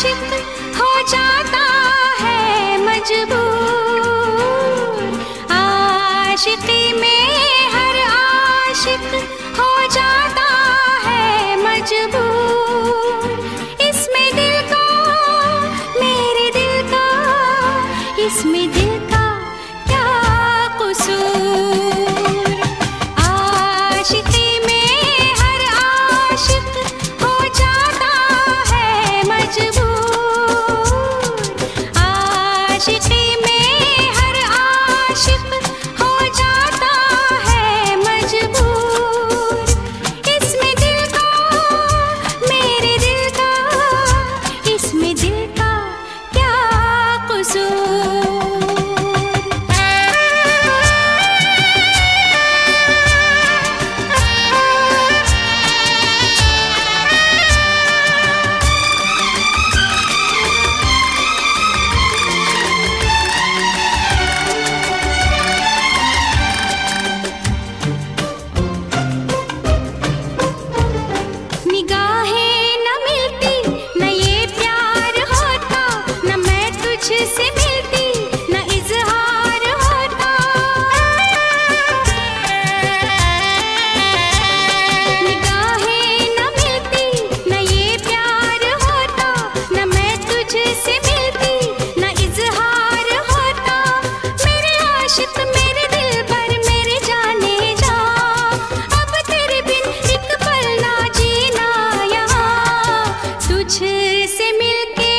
आशिक हो जाता है मजबूर। आशिकी में हर आशिक हो जाता है मजबूर। इसमें दिल का, मेरे दिल का, इसमें दिल तुझसे मिलके